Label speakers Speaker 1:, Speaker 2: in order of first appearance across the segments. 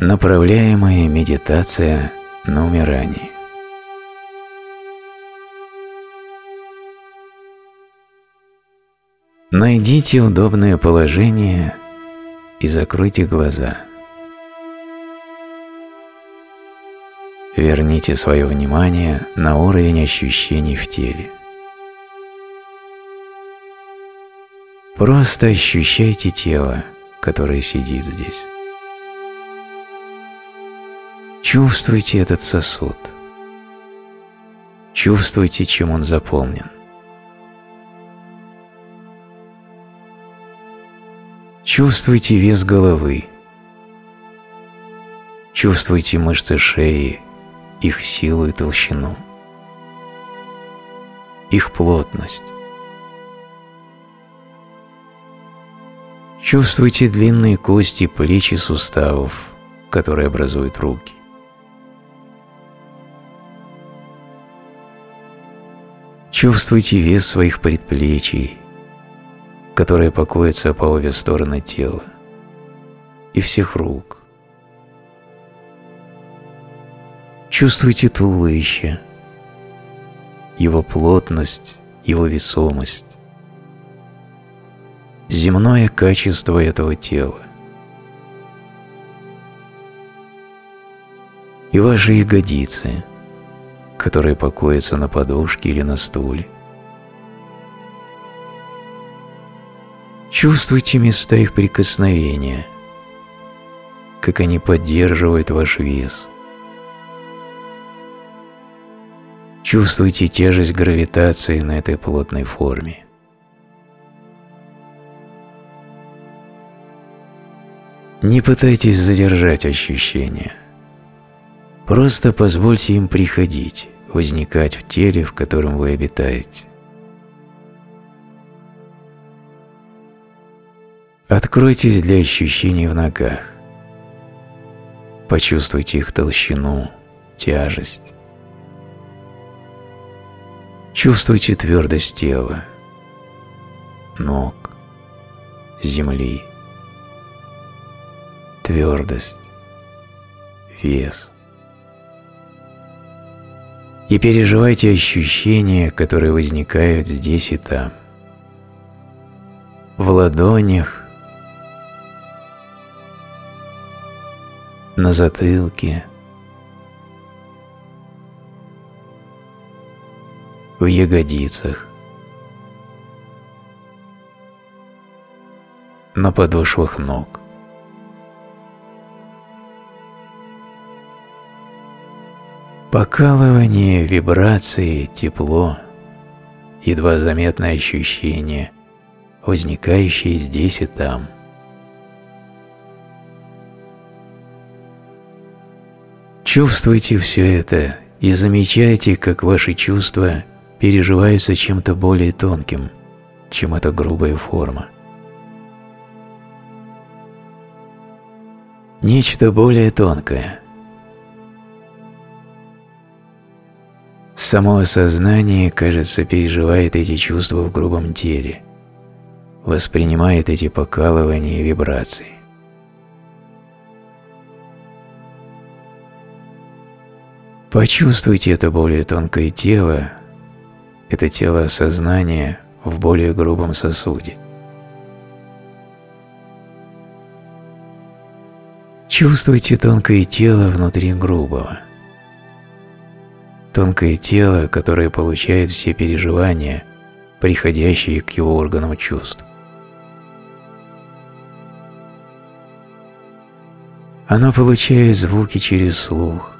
Speaker 1: Направляемая медитация на умирание. Найдите удобное положение и закройте глаза. Верните свое внимание на уровень ощущений в теле. Просто ощущайте тело, которое сидит здесь. Чувствуйте этот сосуд. Чувствуйте, чем он заполнен. Чувствуйте вес головы. Чувствуйте мышцы шеи, их силу и толщину, их плотность. Чувствуйте длинные кости плеч и суставов, которые образуют руки. Чувствуйте вес своих предплечий, которые покоятся по обе стороны тела, и всех рук. Чувствуйте туловище, его плотность, его весомость, земное качество этого тела. И ваши ягодицы – которые покоятся на подушке или на стуле. Чувствуйте места их прикосновения, как они поддерживают ваш вес. Чувствуйте тяжесть гравитации на этой плотной форме. Не пытайтесь задержать ощущения – Просто позвольте им приходить, возникать в теле, в котором вы обитаете. Откройтесь для ощущений в ногах. Почувствуйте их толщину, тяжесть. Чувствуйте твердость тела, ног, земли, твердость, вес – и переживайте ощущения, которые возникают здесь и там. В ладонях, на затылке, в ягодицах, на подошвах ног. Покалывание, вибрации, тепло, едва заметное ощущение, возникающее здесь и там. Чувствуйте все это и замечайте, как ваши чувства переживаются чем-то более тонким, чем эта грубая форма. Нечто более тонкое – Само сознание, кажется, переживает эти чувства в грубом теле, воспринимает эти покалывания и вибрации. Почувствуйте это более тонкое тело, это тело сознания в более грубом сосуде. Чувствуйте тонкое тело внутри грубого – тонкое тело, которое получает все переживания, приходящие к его органам чувств. Оно получает звуки через слух,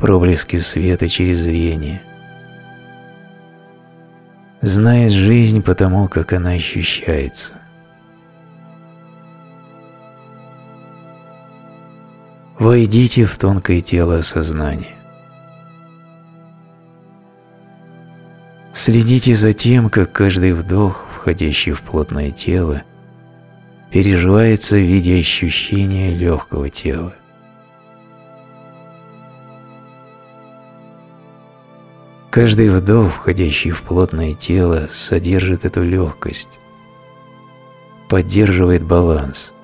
Speaker 1: проблески света через зрение, знает жизнь потому, как она ощущается. Войдите в тонкое тело сознания. Следите за тем, как каждый вдох, входящий в плотное тело, переживается в виде ощущения легкого тела. Каждый вдох, входящий в плотное тело, содержит эту легкость, поддерживает баланс,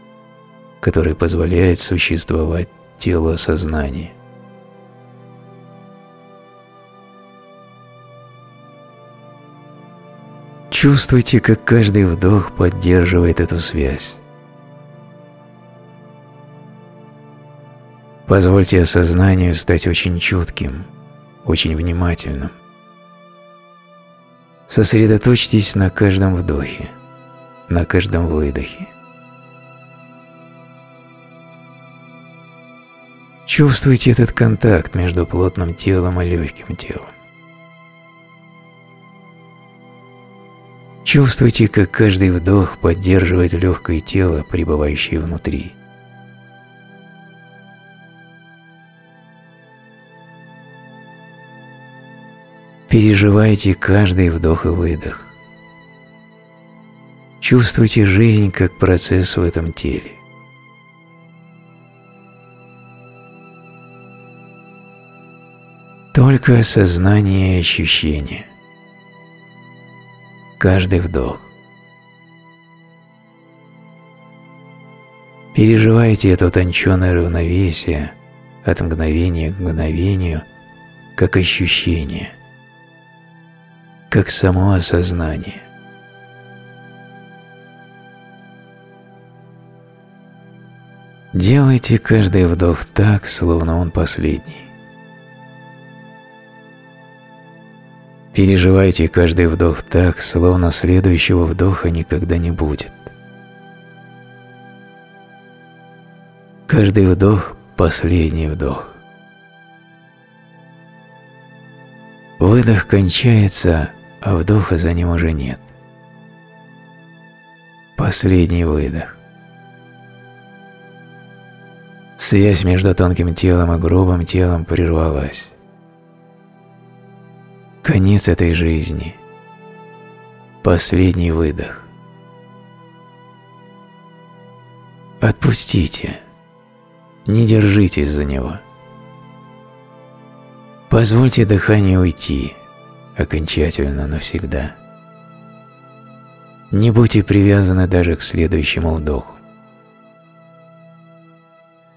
Speaker 1: который позволяет существовать телу сознания. Чувствуйте, как каждый вдох поддерживает эту связь. Позвольте осознанию стать очень чутким, очень внимательным. Сосредоточьтесь на каждом вдохе, на каждом выдохе. Чувствуйте этот контакт между плотным телом и легким телом. Чувствуйте, как каждый вдох поддерживает легкое тело, пребывающее внутри. Переживайте каждый вдох и выдох. Чувствуйте жизнь как процесс в этом теле. Только осознание и ощущение каждый вдох. Переживайте это утонченное равновесие от мгновения к мгновению, как ощущение, как само осознание. Делайте каждый вдох так, словно он последний. Переживайте каждый вдох так, словно следующего вдоха никогда не будет. Каждый вдох – последний вдох. Выдох кончается, а вдоха за ним уже нет. Последний выдох. Связь между тонким телом и грубым телом прервалась. Конец этой жизни. Последний выдох. Отпустите. Не держитесь за него. Позвольте дыханию уйти, окончательно навсегда. Не будьте привязаны даже к следующему вдоху.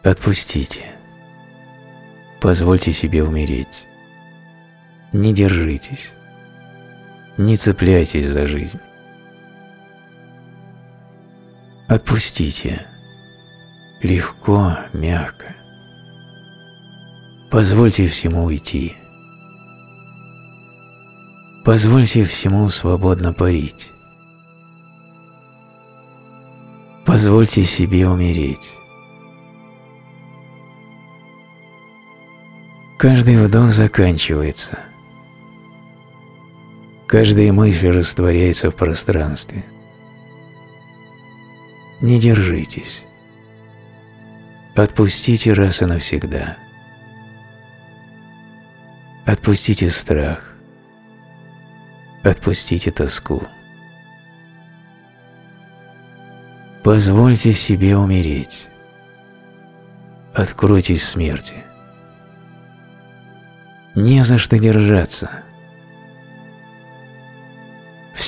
Speaker 1: Отпустите. Позвольте себе умереть. Не держитесь. Не цепляйтесь за жизнь. Отпустите. Легко, мягко. Позвольте всему уйти. Позвольте всему свободно парить. Позвольте себе умереть. Каждый вдох заканчивается – Каждая мысль растворяется в пространстве. Не держитесь. Отпустите раз и навсегда. Отпустите страх. Отпустите тоску. Позвольте себе умереть. Откройтесь смерти. Не за что держаться.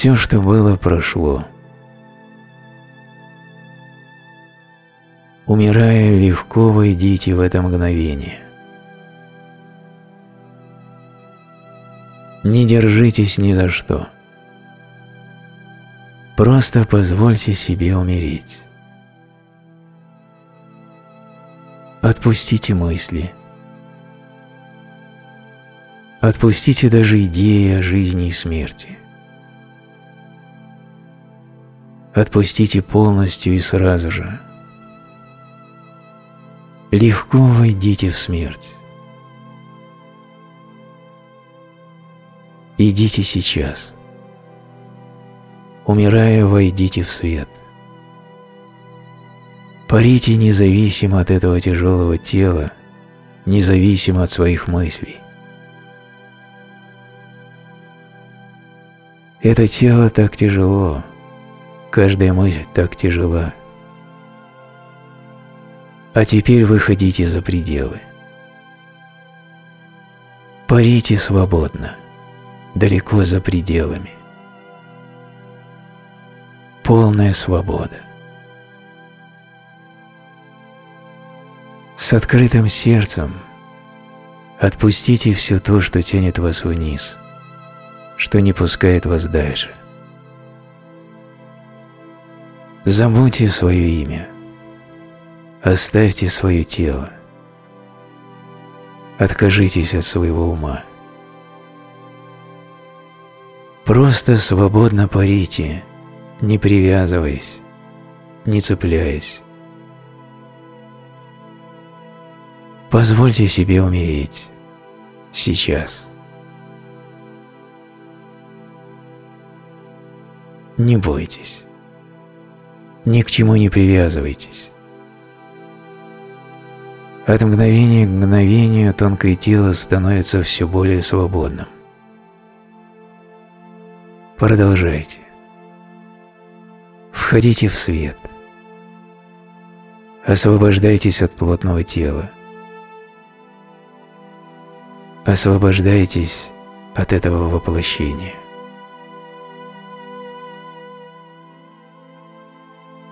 Speaker 1: Все, что было, прошло. Умирая, легко войдите в это мгновение. Не держитесь ни за что. Просто позвольте себе умереть. Отпустите мысли. Отпустите даже идеи о жизни и смерти. Отпустите полностью и сразу же. Легко войдите в смерть. Идите сейчас. Умирая, войдите в свет. Парите независимо от этого тяжелого тела, независимо от своих мыслей. Это тело так тяжело, Каждая мысль так тяжела. А теперь выходите за пределы. Парите свободно, далеко за пределами. Полная свобода. С открытым сердцем отпустите все то, что тянет вас вниз, что не пускает вас дальше. Забудьте свое имя, оставьте свое тело, откажитесь от своего ума. Просто свободно парите, не привязываясь, не цепляясь. Позвольте себе умереть сейчас. Не бойтесь. Ни к чему не привязывайтесь. От мгновения к мгновению тонкое тело становится все более свободным. Продолжайте. Входите в свет. Освобождайтесь от плотного тела. Освобождайтесь от этого воплощения.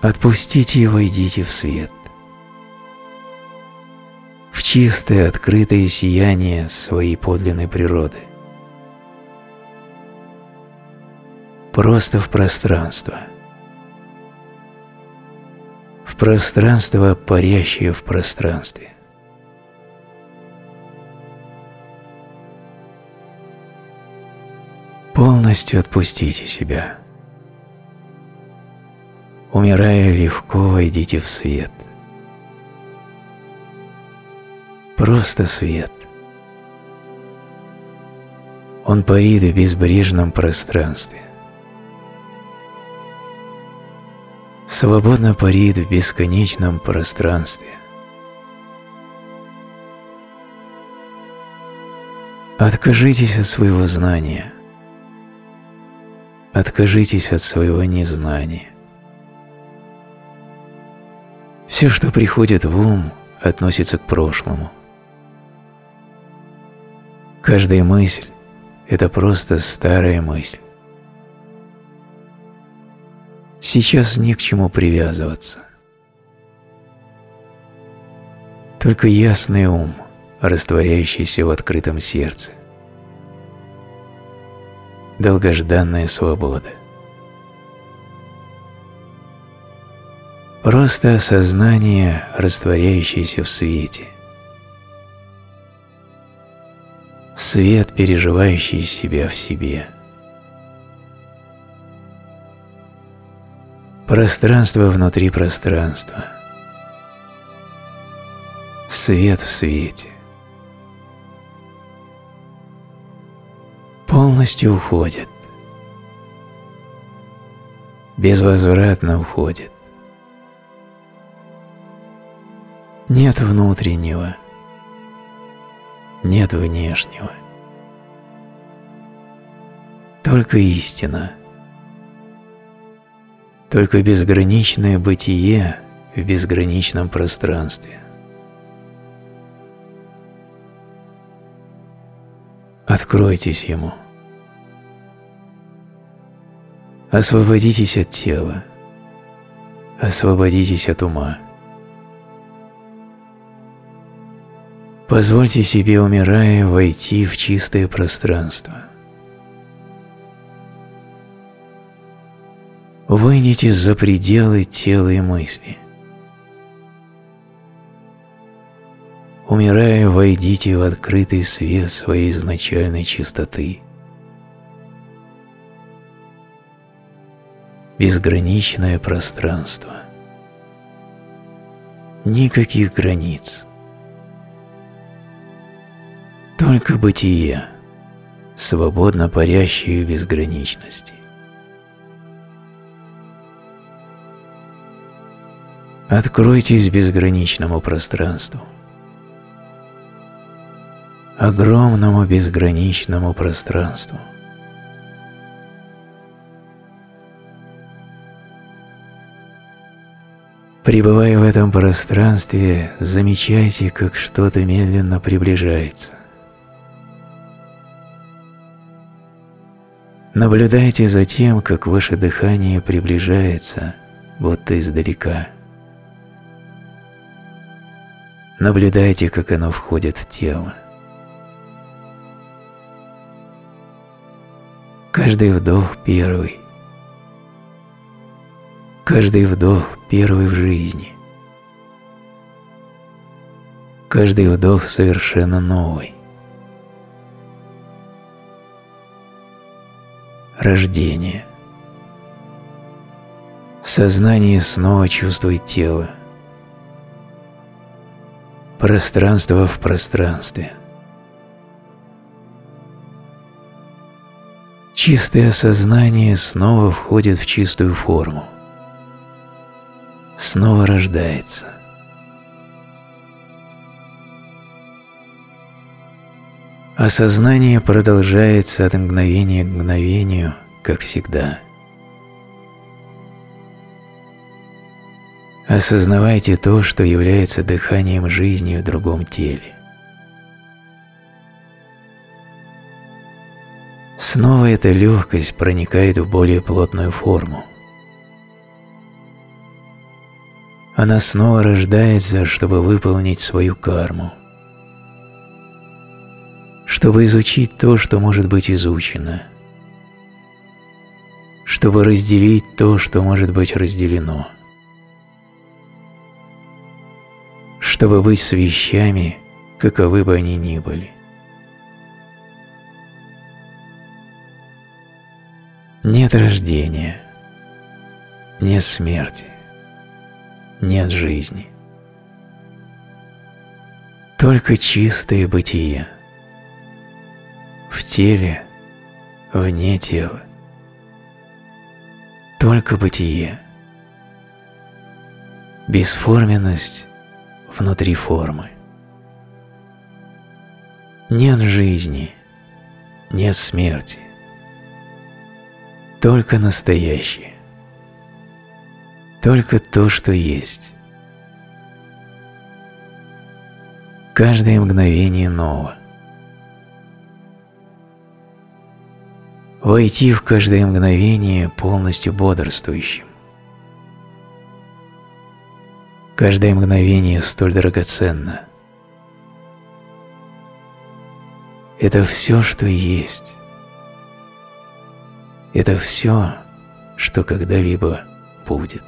Speaker 1: Отпустите и войдите в свет. В чистое, открытое сияние своей подлинной природы. Просто в пространство. В пространство, парящее в пространстве. Полностью отпустите себя. Умирая легко, войдите в свет. Просто свет. Он парит в безбрежном пространстве. Свободно парит в бесконечном пространстве. Откажитесь от своего знания – Откажитесь от своего незнания. Все, что приходит в ум, относится к прошлому. Каждая мысль – это просто старая мысль. Сейчас ни к чему привязываться. Только ясный ум, растворяющийся в открытом сердце – долгожданная свобода. Просто осознание, растворяющееся в свете. Свет, переживающий себя в себе. Пространство внутри пространства. Свет в свете. полностью уходит. Безвозвратно уходит. Нет внутреннего, нет внешнего. Только истина, только безграничное бытие в безграничном пространстве. Откройтесь ему. Освободитесь от тела. Освободитесь от ума. Позвольте себе, умирая, войти в чистое пространство. Выйдите за пределы тела и мысли. Умирая, войдите в открытый свет своей изначальной чистоты. Безграничное пространство. Никаких границ. Только бытие, свободно парящее в безграничности. Откройтесь безграничному пространству огромному безграничному пространству. Пребывая в этом пространстве, замечайте, как что-то медленно приближается. Наблюдайте за тем, как ваше дыхание приближается, будто издалека. Наблюдайте, как оно входит в тело. Каждый вдох первый. Каждый вдох первый в жизни. Каждый вдох совершенно новый. Рождение. Сознание снова чувствует тело. Пространство в пространстве. Чистое сознание снова входит в чистую форму. Снова рождается. Осознание продолжается от мгновения к мгновению, как всегда. Осознавайте то, что является дыханием жизни в другом теле. Снова эта легкость проникает в более плотную форму. Она снова рождается, чтобы выполнить свою карму – чтобы изучить то, что может быть изучено, чтобы разделить то, что может быть разделено, чтобы быть с вещами, каковы бы они ни были. Нет рождения, нет смерти, нет жизни. Только чистое бытие – в теле, вне тела. Только бытие. Бесформенность внутри формы. Нет жизни, нет смерти. Только настоящее. Только то, что есть. Каждое мгновение ново. Войти в каждое мгновение полностью бодрствующим. Каждое мгновение столь драгоценно. Это все, что есть. Это все, что когда-либо будет.